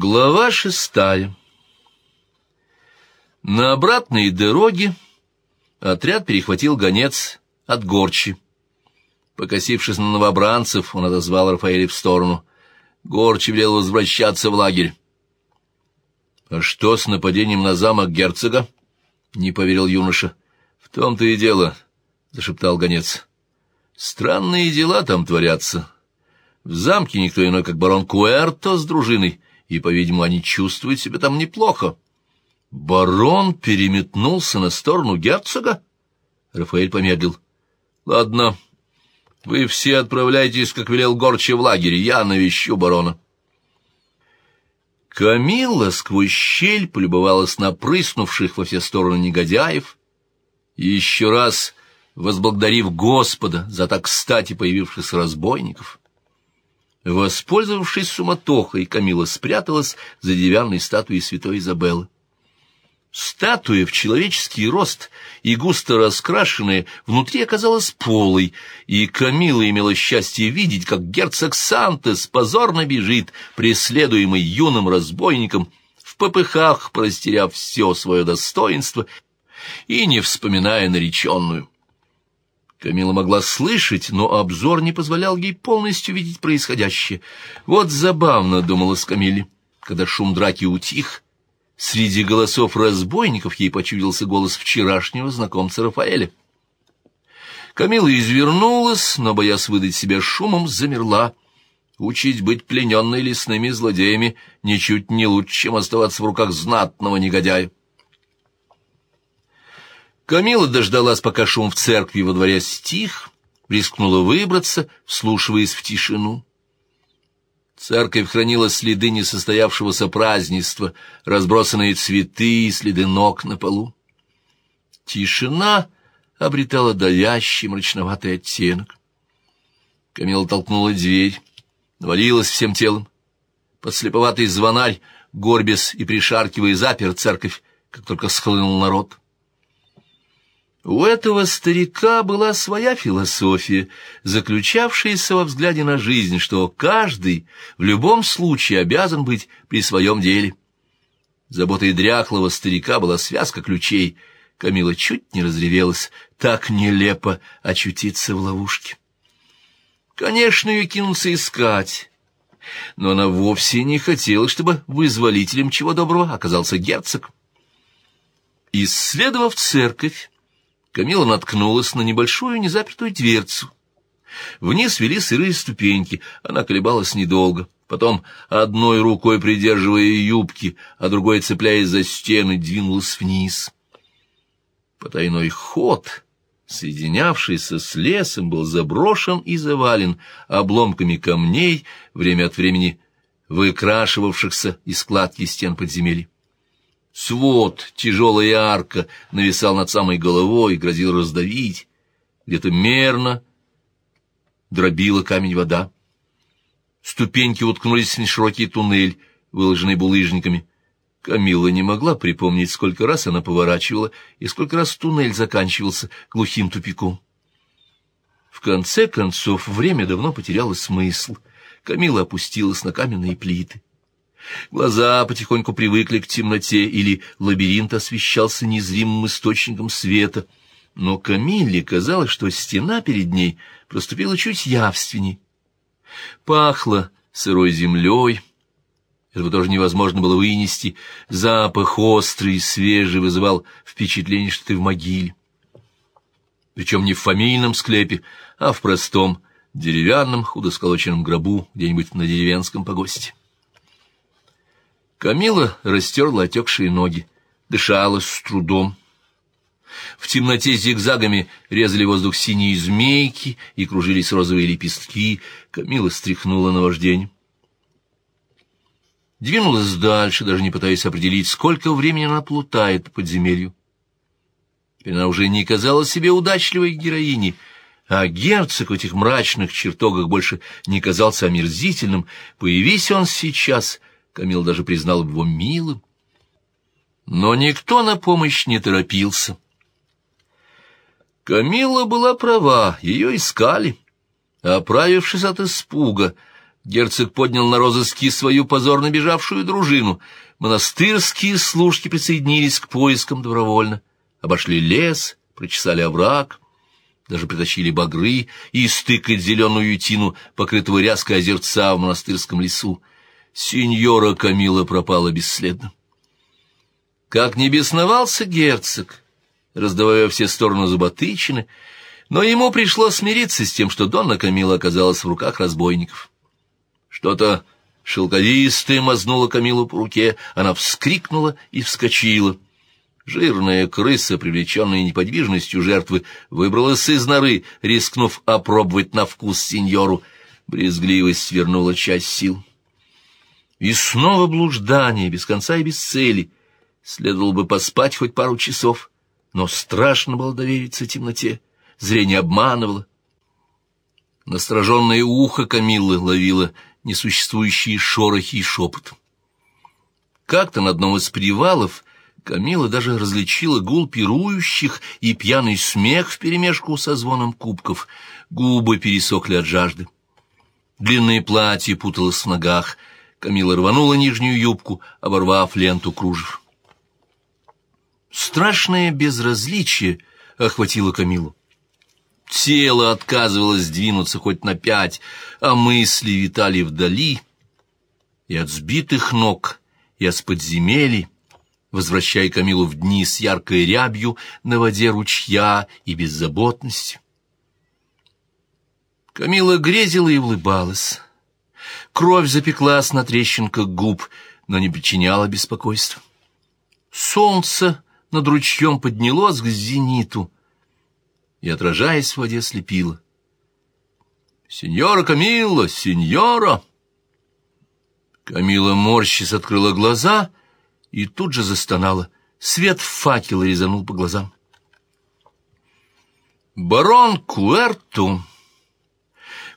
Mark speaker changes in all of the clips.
Speaker 1: Глава шестая На обратной дороге отряд перехватил гонец от Горчи. Покосившись на новобранцев, он отозвал Рафаэля в сторону. Горчи велел возвращаться в лагерь. — А что с нападением на замок герцога? — не поверил юноша. — В том-то и дело, — зашептал гонец. — Странные дела там творятся. В замке никто иной, как барон Куэрто с дружиной, и, по-видимому, они чувствуют себя там неплохо. Барон переметнулся на сторону герцога? Рафаэль помедлил. — Ладно, — вы все отправляйтесь, как велел Горчи, в лагерь. Я навещу барона. Камилла сквозь щель полюбовалась на прыснувших во все стороны негодяев и еще раз возблагодарив Господа за так кстати появившихся разбойников. Воспользовавшись суматохой, Камила спряталась за деревянной статуей святой Изабеллы. Статуя в человеческий рост и густо раскрашенная внутри оказалась полой, и Камила имела счастье видеть, как герцог Сантес позорно бежит, преследуемый юным разбойником, в попыхах простеряв все свое достоинство и не вспоминая нареченную. Камила могла слышать, но обзор не позволял ей полностью видеть происходящее. Вот забавно, — думала Камиле, когда шум драки утих, — Среди голосов разбойников ей почудился голос вчерашнего знакомца Рафаэля. Камила извернулась, но, боясь выдать себя шумом, замерла. Учить быть плененной лесными злодеями ничуть не лучше, чем оставаться в руках знатного негодяя. Камила дождалась, пока шум в церкви во дворе стих, рискнула выбраться, вслушиваясь в тишину. Церковь хранила следы несостоявшегося празднества, разбросанные цветы и следы ног на полу. Тишина обретала давящий мрачноватый оттенок. Камила толкнула дверь, навалилась всем телом. Подслеповатый звонарь, горбес и пришаркивая, запер церковь, как только схлынул народ. У этого старика была своя философия, заключавшаяся во взгляде на жизнь, что каждый в любом случае обязан быть при своем деле. Заботой дряхлого старика была связка ключей. Камила чуть не разревелась, так нелепо очутиться в ловушке. Конечно, ее кинулся искать, но она вовсе не хотела, чтобы вызволителем чего доброго оказался герцог. Исследовав церковь, Камила наткнулась на небольшую незапертую дверцу. Вниз вели сырые ступеньки, она колебалась недолго. Потом, одной рукой придерживая юбки, а другой, цепляясь за стены, двинулась вниз. Потайной ход, соединявшийся с лесом, был заброшен и завален обломками камней, время от времени выкрашивавшихся из складки стен подземелья. Свод, тяжелая арка, нависал над самой головой, грозил раздавить. Где-то мерно дробила камень вода. Ступеньки уткнулись в неширокий туннель, выложенный булыжниками. Камила не могла припомнить, сколько раз она поворачивала и сколько раз туннель заканчивался глухим тупиком. В конце концов, время давно потеряло смысл. Камила опустилась на каменные плиты. Глаза потихоньку привыкли к темноте, или лабиринт освещался незримым источником света. Но Камилле казалось, что стена перед ней проступила чуть явственней. Пахло сырой землей, этого тоже невозможно было вынести. Запах острый и свежий вызывал впечатление, что ты в могиле. Причем не в фамильном склепе, а в простом, деревянном, худо гробу где-нибудь на деревенском погосте. Камила растерла отекшие ноги, дышала с трудом. В темноте зигзагами резали воздух синие змейки и кружились розовые лепестки. Камила стряхнула на вождень. Двинулась дальше, даже не пытаясь определить, сколько времени она плутает по подземелью. Она уже не казалась себе удачливой героиней, а герцог в этих мрачных чертогах больше не казался омерзительным. Появись он сейчас, Камил даже признал его милым. Но никто на помощь не торопился. Камила была права, ее искали. Оправившись от испуга, Герцог поднял на розыски свою позорно бежавшую дружину. Монастырские служки присоединились к поискам добровольно. Обошли лес, прочесали овраг, даже притащили багры и стыкать зеленую тину, покрытого ряской озерца в монастырском лесу. Сеньора Камила пропала бесследно. Как не бесновался герцог, раздавая все стороны зуботычины, но ему пришлось смириться с тем, что Донна Камила оказалась в руках разбойников. Что-то шелковистое мазнуло Камилу по руке, она вскрикнула и вскочила. Жирная крыса, привлеченная неподвижностью жертвы, выбралась из норы, рискнув опробовать на вкус сеньору. Брезгливость свернула часть сил. И снова блуждание, без конца и без цели. Следовало бы поспать хоть пару часов, но страшно было довериться темноте. Зрение обманывало. Настороженное ухо Камиллы ловило несуществующие шорохи и шепот. Как-то на одном из привалов Камила даже различила гул пирующих и пьяный смех вперемешку со звоном кубков. Губы пересохли от жажды. Длинное платье путалось в ногах. Камила рванула нижнюю юбку, оборвав ленту кружев. Страшное безразличие охватило Камилу. Тело отказывалось двинуться хоть на пять, а мысли витали вдали, и от сбитых ног, и от подземелий, возвращая Камилу в дни с яркой рябью на воде ручья и беззаботностью. Камила грезила и улыбалась. Кровь запеклась на трещинках губ, но не причиняла беспокойства. Солнце над ручьем поднялось к зениту, и, отражаясь в воде, слепила. «Сеньора Камилла! Сеньора!» Камила морщись открыла глаза и тут же застонала. Свет факела резанул по глазам. Барон Куэрту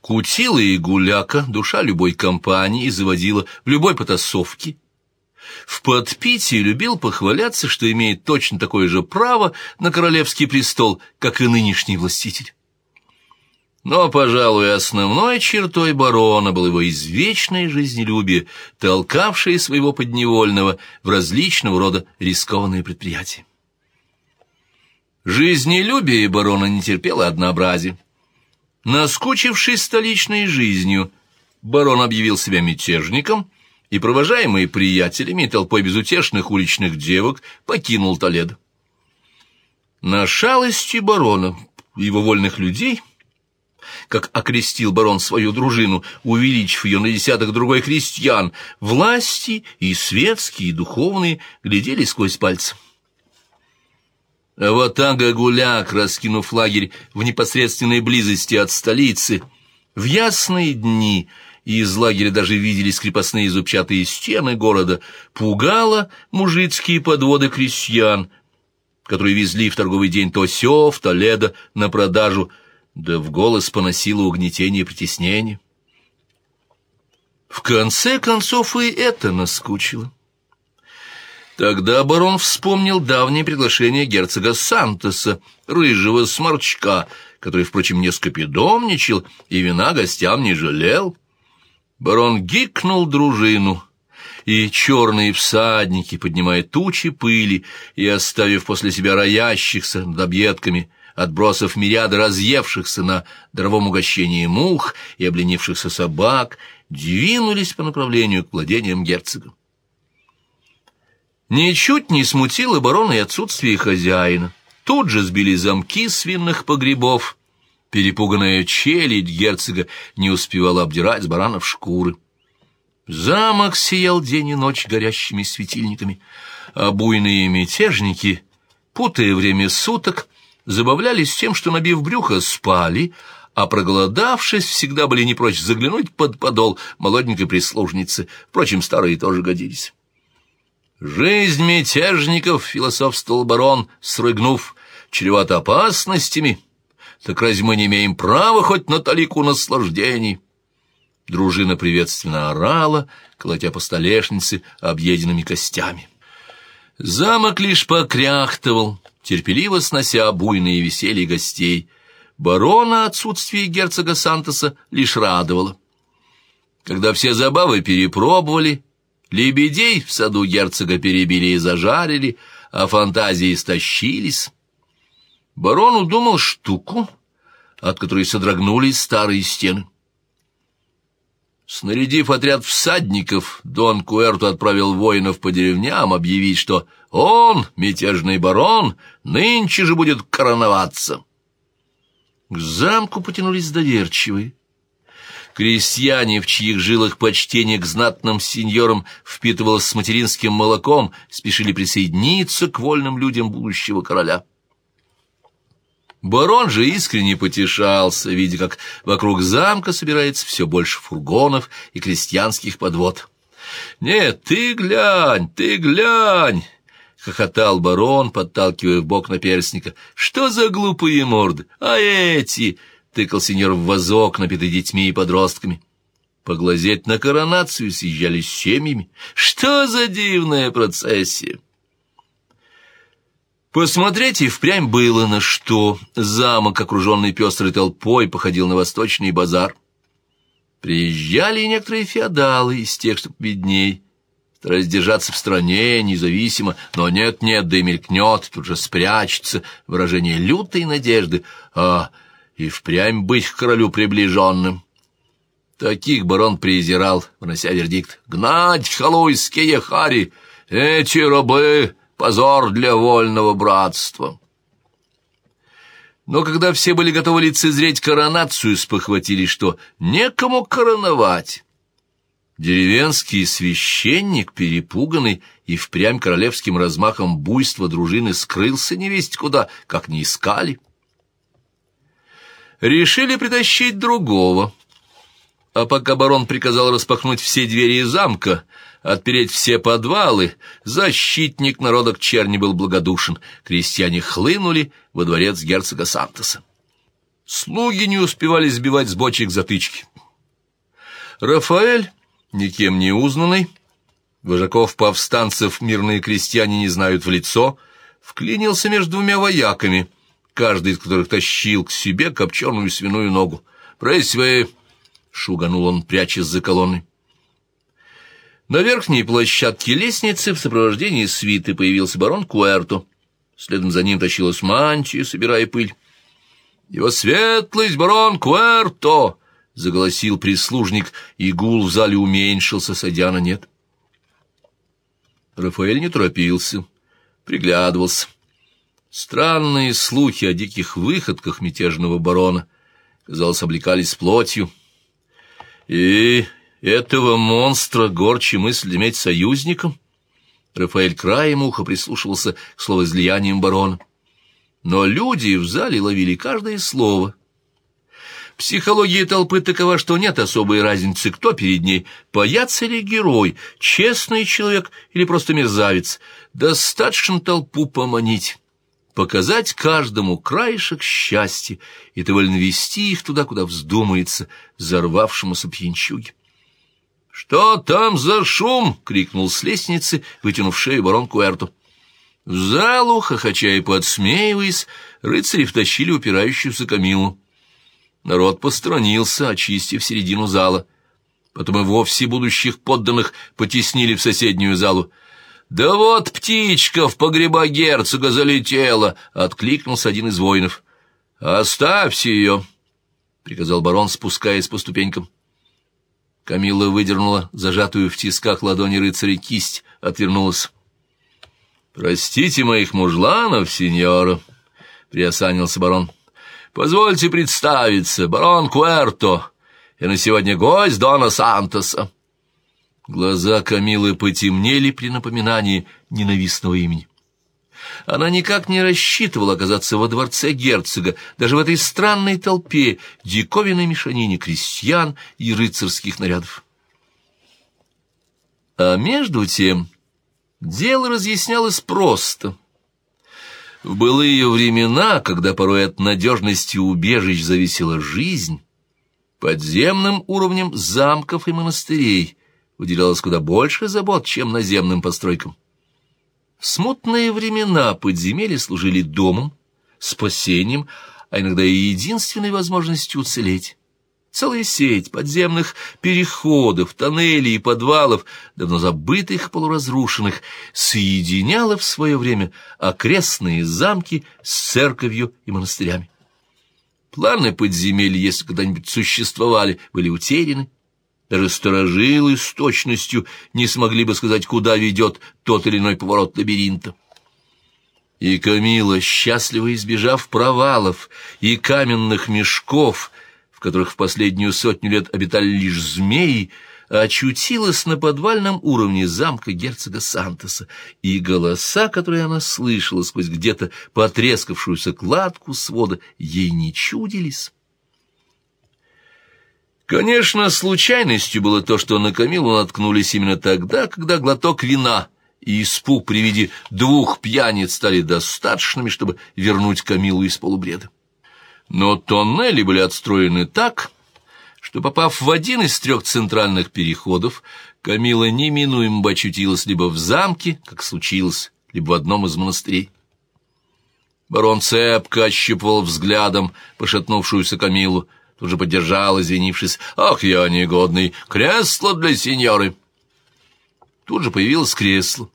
Speaker 1: кутила и гуляка, душа любой компании, заводила в любой потасовке, в подпитии любил похваляться, что имеет точно такое же право на королевский престол, как и нынешний властитель. Но, пожалуй, основной чертой барона было его извечное жизнелюбие, толкавшее своего подневольного в различного рода рискованные предприятия. Жизнелюбие барона не терпело однообразия. Наскучившись столичной жизнью, барон объявил себя мятежником – и, провожаемый приятелями и толпой безутешных уличных девок, покинул Толедо. На шалости барона, его вольных людей, как окрестил барон свою дружину, увеличив ее на десяток другой крестьян, власти и светские, и духовные глядели сквозь пальцы. Вот Ага-Гуляк, раскинув лагерь в непосредственной близости от столицы, в ясные дни — и из лагеря даже виделись крепостные зубчатые стены города, пугало мужицкие подводы крестьян, которые везли в торговый день то сё, в Толедо, на продажу, да в голос поносило угнетение и притеснение. В конце концов и это наскучило. Тогда барон вспомнил давнее приглашение герцога Сантоса, рыжего сморчка, который, впрочем, не скопидомничал и вина гостям не жалел. Барон гикнул дружину, и черные всадники, поднимая тучи пыли и оставив после себя роящихся над объедками, отбросов мириады разъевшихся на дровом угощении мух и обленившихся собак, двинулись по направлению к владениям герцога. Ничуть не смутило барона и отсутствие хозяина. Тут же сбили замки свинных погребов, Перепуганная челядь герцога не успевала обдирать с баранов шкуры. Замок сиял день и ночь горящими светильниками, а буйные мятежники, путая время суток, забавлялись тем, что, набив брюхо, спали, а проголодавшись, всегда были не прочь заглянуть под подол молоденькой прислужницы, впрочем, старые тоже годились. «Жизнь мятежников», — философствовал барон, срыгнув, — «чревата опасностями» так разве мы не имеем права хоть на талику наслаждений?» Дружина приветственно орала, колотя по столешнице объеденными костями. Замок лишь покряхтывал, терпеливо снося буйные веселья гостей. Барона отсутствие герцога Сантоса лишь радовало. Когда все забавы перепробовали, лебедей в саду герцога перебили и зажарили, а фантазии истощились, барон удумал штуку, от которой содрогнулись старые стены. Снарядив отряд всадников, Дон Куэрту отправил воинов по деревням объявить, что он, мятежный барон, нынче же будет короноваться. К замку потянулись доверчивые. Крестьяне, в чьих жилах почтение к знатным сеньорам впитывалось с материнским молоком, спешили присоединиться к вольным людям будущего короля. Барон же искренне потешался, видя, как вокруг замка собирается все больше фургонов и крестьянских подвод. «Нет, ты глянь, ты глянь!» — хохотал барон, подталкивая в бок наперстника. «Что за глупые морды? А эти?» — тыкал сеньор в вазок, напитый детьми и подростками. Поглазеть на коронацию съезжались семьями. «Что за дивная процессия!» Посмотреть и впрямь было на что. Замок, окруженный пестрой толпой, походил на восточный базар. Приезжали некоторые феодалы из тех, что бедней, стараясь держаться в стране, независимо, но нет-нет, да и мелькнет, тут же спрячется выражение лютой надежды, а и впрямь быть к королю приближенным. Таких барон презирал, внося вердикт. «Гнать, халуйские хари! Эти рабы Позор для вольного братства. Но когда все были готовы лицезреть коронацию, спохватились, что некому короновать. Деревенский священник, перепуганный и впрямь королевским размахом буйства дружины, скрылся невесть куда, как не искали. Решили притащить другого. А пока барон приказал распахнуть все двери замка, отпереть все подвалы, защитник народа к черни был благодушен. Крестьяне хлынули во дворец герцога Сантоса. Слуги не успевали сбивать с бочек затычки. Рафаэль, никем не узнанный, вожаков повстанцев мирные крестьяне не знают в лицо, вклинился между двумя вояками, каждый из которых тащил к себе копченую свиную ногу. «Прысь вы!» — шуганул он, прячась за колонной. На верхней площадке лестницы в сопровождении свиты появился барон Куэрто. Следом за ним тащилась мантия, собирая пыль. «Его светлость, барон Куэрто!» — заголосил прислужник, и гул в зале уменьшился, сойдя на нет. Рафаэль не торопился, приглядывался. Странные слухи о диких выходках мятежного барона, казалось, облекались плотью. И этого монстра горче мысль иметь союзником? Рафаэль краем уха прислушивался к словоизлияниям барона. Но люди в зале ловили каждое слово. Психология толпы такова, что нет особой разницы, кто перед ней, паяц или герой, честный человек или просто мерзавец. Достаточно толпу поманить, показать каждому краешек счастья и довольно вести их туда, куда вздумается взорвавшемуся пьянчуге. «Что там за шум?» — крикнул с лестницы, вытянув шею барон Куэрту. В залу, хохоча и подсмеиваясь, рыцари втащили упирающуюся Камилу. Народ посторонился, очистив середину зала. Потом и вовсе будущих подданных потеснили в соседнюю залу. «Да вот птичка в погреба герцога залетела!» — откликнулся один из воинов. «Оставьте ее!» — приказал барон, спускаясь по ступенькам. Камилла выдернула зажатую в тисках ладони рыцаря кисть, отвернулась. «Простите моих мужланов, сеньора», — приосанился барон. «Позвольте представиться, барон Куэрто, и на сегодня гость Дона Сантоса». Глаза Камилы потемнели при напоминании ненавистного имени. Она никак не рассчитывала оказаться во дворце герцога, даже в этой странной толпе, диковинной мешанине крестьян и рыцарских нарядов. А между тем дело разъяснялось просто. В былые времена, когда порой от надежности убежищ зависела жизнь, подземным уровнем замков и монастырей уделялось куда больше забот, чем наземным постройкам. В смутные времена подземелья служили домом, спасением, а иногда и единственной возможностью уцелеть. Целая сеть подземных переходов, тоннелей и подвалов, давно забытых, полуразрушенных, соединяла в свое время окрестные замки с церковью и монастырями. Планы подземелья, если когда-нибудь существовали, были утеряны. Даже сторожилы с точностью не смогли бы сказать, куда ведет тот или иной поворот лабиринта. И Камила, счастливо избежав провалов и каменных мешков, в которых в последнюю сотню лет обитали лишь змеи, очутилась на подвальном уровне замка герцога Сантоса, и голоса, которые она слышала сквозь где-то потрескавшуюся кладку свода, ей не чудились. Конечно, случайностью было то, что на Камилу наткнулись именно тогда, когда глоток вина — и испуг при виде двух пьяниц стали достаточными, чтобы вернуть Камилу из полубреда. Но тоннели были отстроены так, что, попав в один из трех центральных переходов, Камила неминуемо бы очутилась либо в замке, как случилось, либо в одном из монастырей. Барон цепко ощупывал взглядом пошатнувшуюся Камилу, тут же поддержал, извинившись, «Ах, я негодный! Кресло для сеньоры!» Тут же появилось кресло.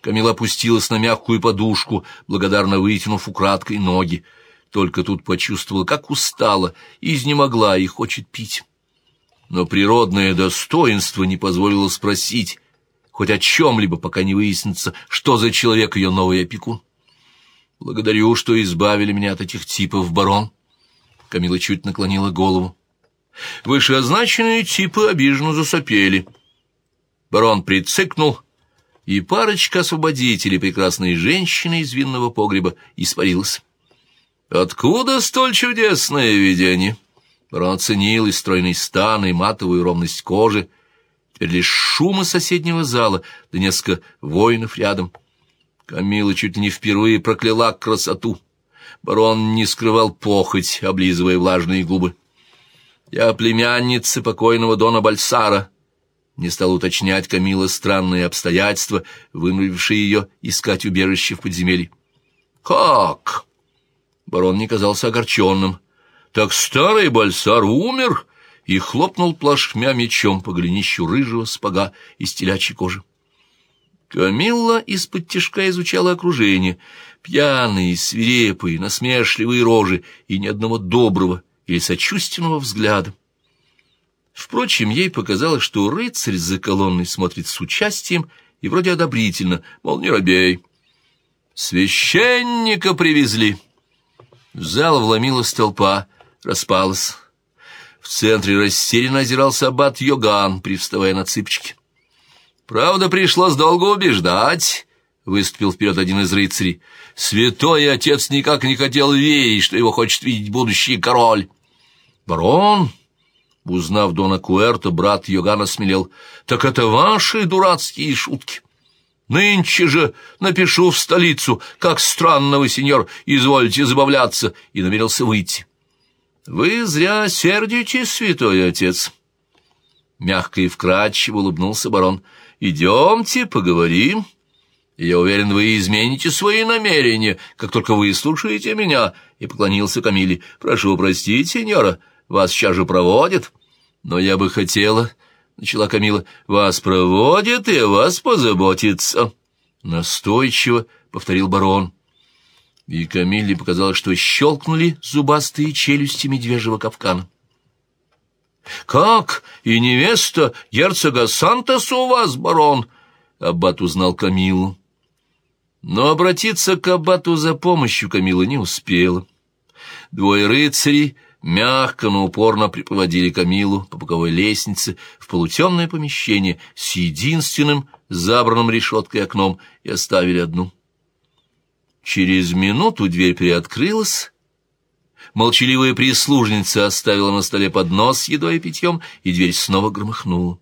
Speaker 1: Камила опустилась на мягкую подушку, благодарно вытянув украдкой ноги. Только тут почувствовала, как устала, изнемогла и хочет пить. Но природное достоинство не позволило спросить хоть о чем-либо, пока не выяснится, что за человек ее новый опекун. «Благодарю, что избавили меня от этих типов, барон». Камила чуть наклонила голову. Вышеозначенные типы обиженно засопели — Барон прицикнул, и парочка освободителей, прекрасной женщины из винного погреба, испарилась. «Откуда столь чудесное видение?» Барон оценил и стройный стан, и матовую ровность кожи. Теперь лишь шума соседнего зала, да несколько воинов рядом. Камила чуть не впервые прокляла красоту. Барон не скрывал похоть, облизывая влажные губы. «Я племянница покойного Дона Бальсара», не стал уточнять Камила странные обстоятельства, вынудившие ее искать убежище в подземелье. «Как?» Барон не казался огорченным. «Так старый Бальсар умер?» и хлопнул плашмя мечом по голенищу рыжего спага из телячьей кожи. Камилла из-под тяжка изучала окружение. Пьяные, свирепые, насмешливые рожи и ни одного доброго или сочувственного взгляда. Впрочем, ей показалось, что рыцарь за колонной смотрит с участием и вроде одобрительно, мол, не робей. «Священника привезли!» В зал вломилась толпа, распалась. В центре растерянно озирался аббат Йоган, привставая на цыпочки. «Правда, пришлось долго убеждать», — выступил вперед один из рыцарей. «Святой отец никак не хотел верить, что его хочет видеть будущий король». «Барон!» Узнав Дона Куэрто, брат Йогана смелел. «Так это ваши дурацкие шутки!» «Нынче же напишу в столицу, как странно вы, сеньор, извольте забавляться!» И намерился выйти. «Вы зря сердитесь, святой отец!» Мягко и вкрадчиво улыбнулся барон. «Идемте, поговорим. Я уверен, вы измените свои намерения, как только вы слушаете меня». И поклонился Камиле. «Прошу простить, сеньора, вас сейчас же проводят». «Но я бы хотела...» — начала Камила. «Вас проводят и вас позаботиться». Настойчиво повторил барон. И Камилле показалось, что щелкнули зубастые челюсти медвежьего капкана. «Как? И невеста герцога Сантоса у вас, барон?» Аббат узнал Камилу. Но обратиться к Аббату за помощью Камила не успела. Двое рыцарей мягко, но упорно припроводили Камилу по боковой лестнице в полутемное помещение с единственным забранным решеткой окном и оставили одну. Через минуту дверь приоткрылась, молчаливая прислужница оставила на столе поднос с едой и питьем, и дверь снова громыхнула.